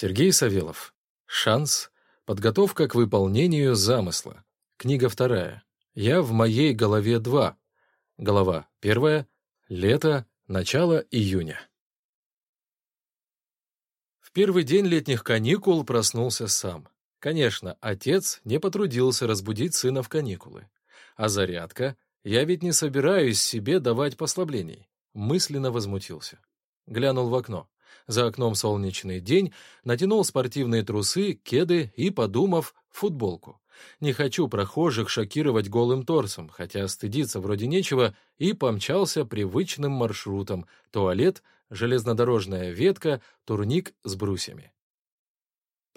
Сергей Савелов. Шанс. Подготовка к выполнению замысла. Книга вторая. Я в моей голове два. Голова первая. Лето. Начало июня. В первый день летних каникул проснулся сам. Конечно, отец не потрудился разбудить сына в каникулы. А зарядка? Я ведь не собираюсь себе давать послаблений. Мысленно возмутился. Глянул в окно. За окном солнечный день, натянул спортивные трусы, кеды и, подумав, футболку. Не хочу прохожих шокировать голым торсом, хотя стыдиться вроде нечего, и помчался привычным маршрутом. Туалет, железнодорожная ветка, турник с брусьями.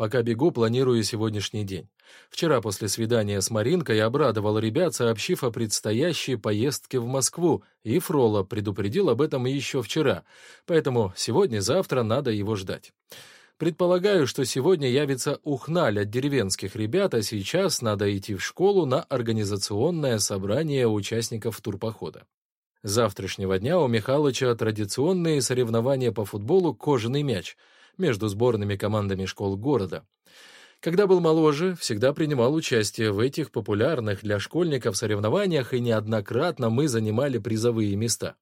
Пока бегу, планирую сегодняшний день. Вчера после свидания с Маринкой обрадовал ребят, сообщив о предстоящей поездке в Москву, и Фрола предупредил об этом еще вчера, поэтому сегодня-завтра надо его ждать. Предполагаю, что сегодня явится ухналь от деревенских ребят, а сейчас надо идти в школу на организационное собрание участников турпохода. С завтрашнего дня у Михалыча традиционные соревнования по футболу «Кожаный мяч» между сборными командами школ города. Когда был моложе, всегда принимал участие в этих популярных для школьников соревнованиях, и неоднократно мы занимали призовые места.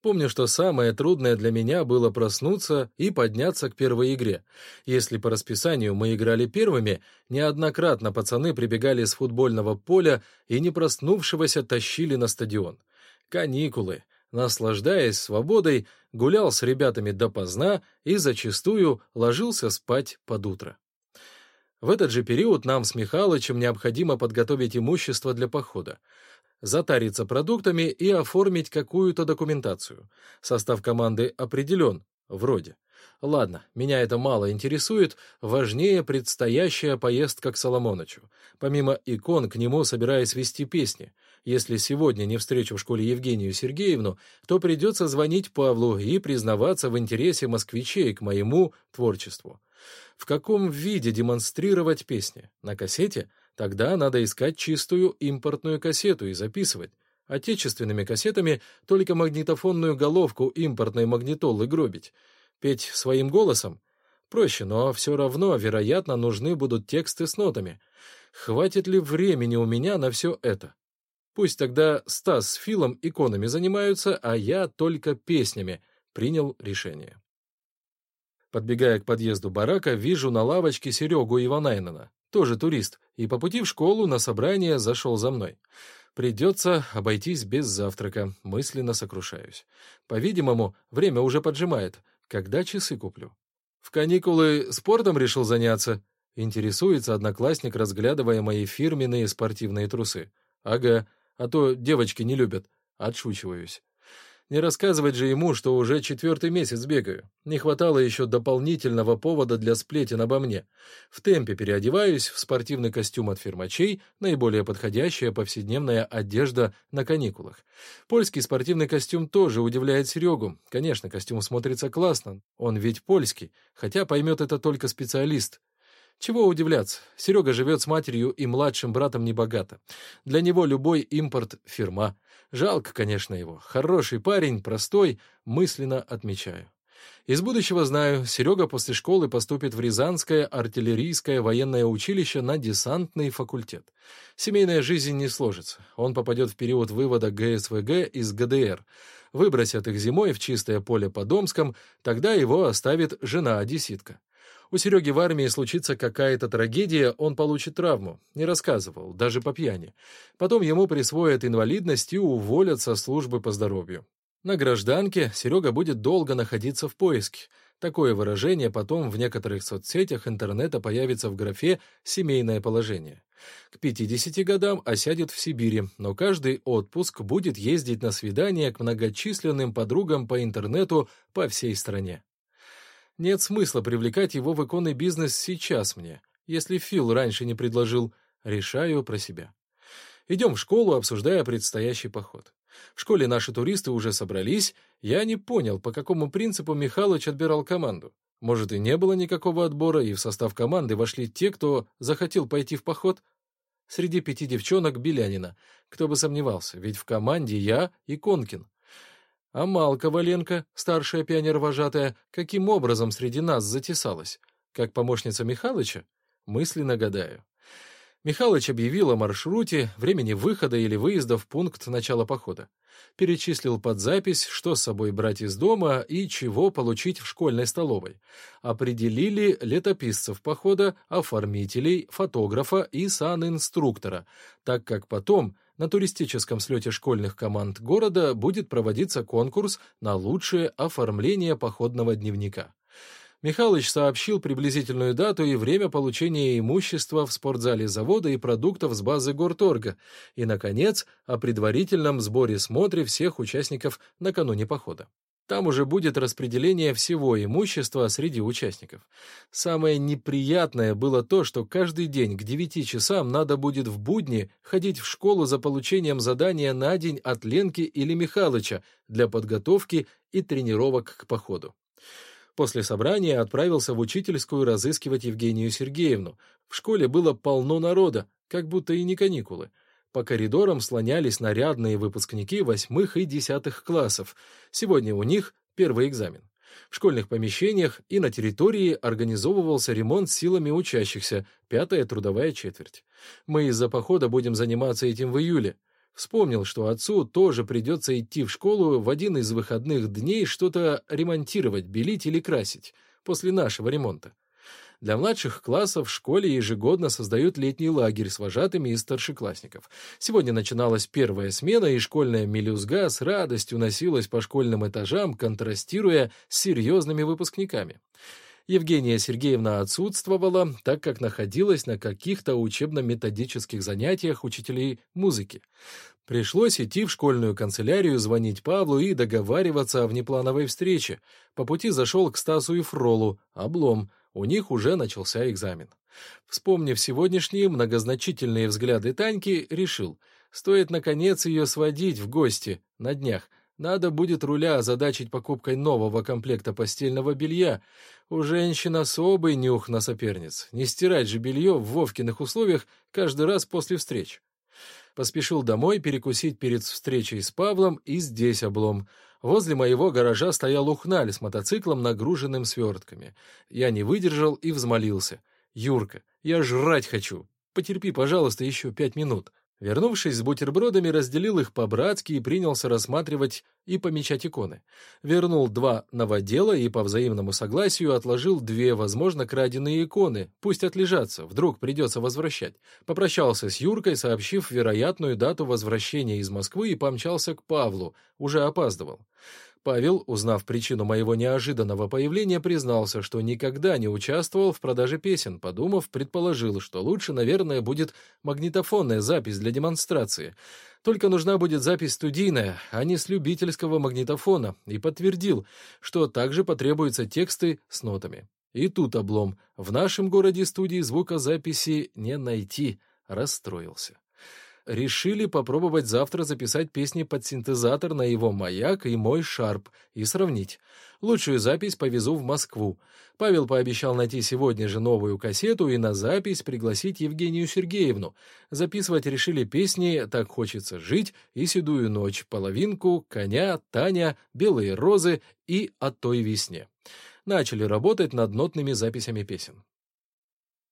Помню, что самое трудное для меня было проснуться и подняться к первой игре. Если по расписанию мы играли первыми, неоднократно пацаны прибегали с футбольного поля и не проснувшегося тащили на стадион. Каникулы. Наслаждаясь свободой, гулял с ребятами допоздна и зачастую ложился спать под утро. В этот же период нам с Михалычем необходимо подготовить имущество для похода затариться продуктами и оформить какую-то документацию. Состав команды определен, вроде. Ладно, меня это мало интересует, важнее предстоящая поездка к Соломонычу. Помимо икон, к нему собираюсь вести песни. Если сегодня не встречу в школе Евгению Сергеевну, то придется звонить Павлу и признаваться в интересе москвичей к моему творчеству. В каком виде демонстрировать песни? На кассете? Тогда надо искать чистую импортную кассету и записывать. Отечественными кассетами только магнитофонную головку импортной магнитолы гробить. Петь своим голосом? Проще, но все равно, вероятно, нужны будут тексты с нотами. Хватит ли времени у меня на все это? Пусть тогда Стас с Филом иконами занимаются, а я только песнями. Принял решение. Подбегая к подъезду барака, вижу на лавочке Серегу Иванайнена тоже турист, и по пути в школу на собрание зашел за мной. Придется обойтись без завтрака, мысленно сокрушаюсь. По-видимому, время уже поджимает. Когда часы куплю? В каникулы спортом решил заняться? Интересуется одноклассник, разглядывая мои фирменные спортивные трусы. Ага, а то девочки не любят. Отшучиваюсь. Не рассказывать же ему, что уже четвертый месяц бегаю. Не хватало еще дополнительного повода для сплетен обо мне. В темпе переодеваюсь в спортивный костюм от фирмачей, наиболее подходящая повседневная одежда на каникулах. Польский спортивный костюм тоже удивляет Серегу. Конечно, костюм смотрится классно, он ведь польский, хотя поймет это только специалист. Чего удивляться, Серега живет с матерью и младшим братом небогато. Для него любой импорт — фирма. Жалко, конечно, его. Хороший парень, простой, мысленно отмечаю. Из будущего знаю, Серега после школы поступит в Рязанское артиллерийское военное училище на десантный факультет. Семейная жизнь не сложится. Он попадет в период вывода ГСВГ из ГДР. Выбросят их зимой в чистое поле по Домском, тогда его оставит жена-одесситка. У Сереги в армии случится какая-то трагедия, он получит травму. Не рассказывал, даже по пьяни. Потом ему присвоят инвалидность и уволят со службы по здоровью. На гражданке Серега будет долго находиться в поиске. Такое выражение потом в некоторых соцсетях интернета появится в графе «семейное положение». К 50 годам осядет в Сибири, но каждый отпуск будет ездить на свидания к многочисленным подругам по интернету по всей стране. Нет смысла привлекать его в иконный бизнес сейчас мне, если Фил раньше не предложил. Решаю про себя. Идем в школу, обсуждая предстоящий поход. В школе наши туристы уже собрались. Я не понял, по какому принципу Михалыч отбирал команду. Может, и не было никакого отбора, и в состав команды вошли те, кто захотел пойти в поход? Среди пяти девчонок Белянина. Кто бы сомневался, ведь в команде я и Конкин. А Малка Валенко, старшая пионер-вожатая, каким образом среди нас затесалась? как помощница Михалыча? Мысленно гадаю. Михалыч объявил о маршруте, времени выхода или выезда в пункт начала похода. Перечислил под запись, что с собой брать из дома и чего получить в школьной столовой. Определили летописцев похода, оформителей, фотографа и санинструктора, так как потом на туристическом слете школьных команд города будет проводиться конкурс на лучшее оформление походного дневника. Михалыч сообщил приблизительную дату и время получения имущества в спортзале завода и продуктов с базы Горторга и, наконец, о предварительном сборе-смотре всех участников накануне похода. Там уже будет распределение всего имущества среди участников. Самое неприятное было то, что каждый день к 9 часам надо будет в будни ходить в школу за получением задания на день от Ленки или Михалыча для подготовки и тренировок к походу. После собрания отправился в учительскую разыскивать Евгению Сергеевну. В школе было полно народа, как будто и не каникулы. По коридорам слонялись нарядные выпускники восьмых и десятых классов. Сегодня у них первый экзамен. В школьных помещениях и на территории организовывался ремонт силами учащихся, пятая трудовая четверть. Мы из-за похода будем заниматься этим в июле. Вспомнил, что отцу тоже придется идти в школу в один из выходных дней что-то ремонтировать, белить или красить после нашего ремонта. Для младших классов в школе ежегодно создают летний лагерь с вожатыми из старшеклассников. Сегодня начиналась первая смена, и школьная мелюзга с радостью носилась по школьным этажам, контрастируя с серьезными выпускниками. Евгения Сергеевна отсутствовала, так как находилась на каких-то учебно-методических занятиях учителей музыки. Пришлось идти в школьную канцелярию, звонить Павлу и договариваться о внеплановой встрече. По пути зашел к Стасу и Фролу. Облом. У них уже начался экзамен. Вспомнив сегодняшние многозначительные взгляды Таньки, решил, стоит, наконец, ее сводить в гости на днях. Надо будет руля озадачить покупкой нового комплекта постельного белья. У женщин особый нюх на соперниц. Не стирать же белье в Вовкиных условиях каждый раз после встреч. Поспешил домой перекусить перед встречей с Павлом, и здесь облом. Возле моего гаража стоял ухналь с мотоциклом, нагруженным свертками. Я не выдержал и взмолился. «Юрка, я жрать хочу. Потерпи, пожалуйста, еще пять минут». Вернувшись с бутербродами, разделил их по-братски и принялся рассматривать и помечать иконы. Вернул два новодела и по взаимному согласию отложил две, возможно, краденые иконы. Пусть отлежатся, вдруг придется возвращать. Попрощался с Юркой, сообщив вероятную дату возвращения из Москвы и помчался к Павлу. Уже опаздывал. Павел, узнав причину моего неожиданного появления, признался, что никогда не участвовал в продаже песен, подумав, предположил, что лучше, наверное, будет магнитофонная запись для демонстрации. Только нужна будет запись студийная, а не с любительского магнитофона, и подтвердил, что также потребуются тексты с нотами. И тут облом. В нашем городе студии звукозаписи не найти. Расстроился решили попробовать завтра записать песни под синтезатор на его «Маяк» и мой «Шарп» и сравнить. Лучшую запись повезу в Москву. Павел пообещал найти сегодня же новую кассету и на запись пригласить Евгению Сергеевну. Записывать решили песни «Так хочется жить» и «Седую ночь», «Половинку», «Коня», «Таня», «Белые розы» и «О той весне». Начали работать над нотными записями песен.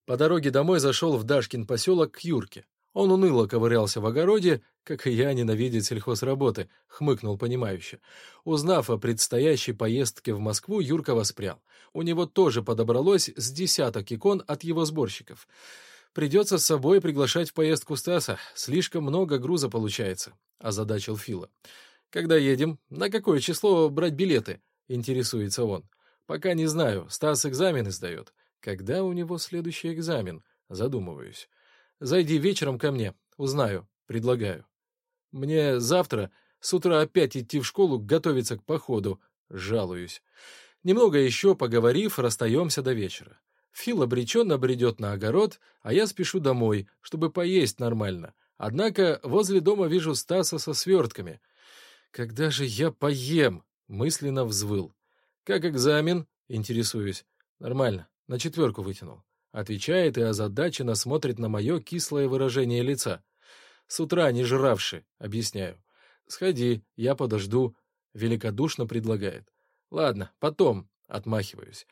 По дороге домой зашел в Дашкин поселок к Юрке. Он уныло ковырялся в огороде, как и я ненавидит сельхозработы, хмыкнул понимающе. Узнав о предстоящей поездке в Москву, Юрка воспрял. У него тоже подобралось с десяток икон от его сборщиков. Придется с собой приглашать в поездку Стаса. Слишком много груза получается, — озадачил Фила. Когда едем? На какое число брать билеты? — интересуется он. Пока не знаю. Стас экзамены сдает. Когда у него следующий экзамен? Задумываюсь. Зайди вечером ко мне, узнаю, предлагаю. Мне завтра с утра опять идти в школу, готовиться к походу, жалуюсь. Немного еще поговорив, расстаемся до вечера. Фил обреченно бредет на огород, а я спешу домой, чтобы поесть нормально. Однако возле дома вижу Стаса со свертками. «Когда же я поем?» — мысленно взвыл. «Как экзамен?» — интересуюсь. «Нормально, на четверку вытянул». Отвечает и озадаченно смотрит на мое кислое выражение лица. С утра не жравши, объясняю. Сходи, я подожду, великодушно предлагает. Ладно, потом, отмахиваюсь.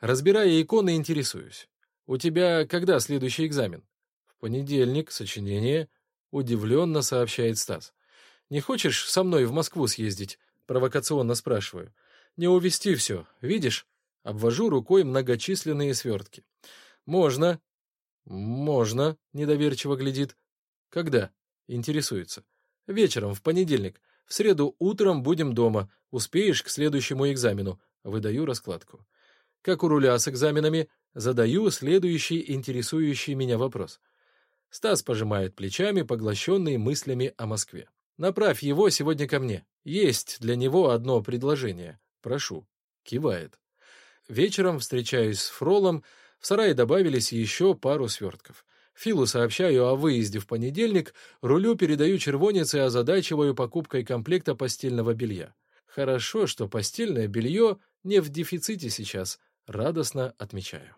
Разбирая иконы, интересуюсь. У тебя когда следующий экзамен? В понедельник, сочинение. Удивленно сообщает Стас. Не хочешь со мной в Москву съездить? Провокационно спрашиваю. Не увести все, видишь? Обвожу рукой многочисленные свертки. Можно. Можно, недоверчиво глядит. Когда? Интересуется. Вечером, в понедельник. В среду утром будем дома. Успеешь к следующему экзамену. Выдаю раскладку. Как у руля с экзаменами, задаю следующий интересующий меня вопрос. Стас пожимает плечами, поглощенный мыслями о Москве. Направь его сегодня ко мне. Есть для него одно предложение. Прошу. Кивает. Вечером встречаюсь с Фролом. В сарае добавились еще пару свертков. Филу сообщаю о выезде в понедельник, рулю передаю червонец и озадачиваю покупкой комплекта постельного белья. Хорошо, что постельное белье не в дефиците сейчас, радостно отмечаю.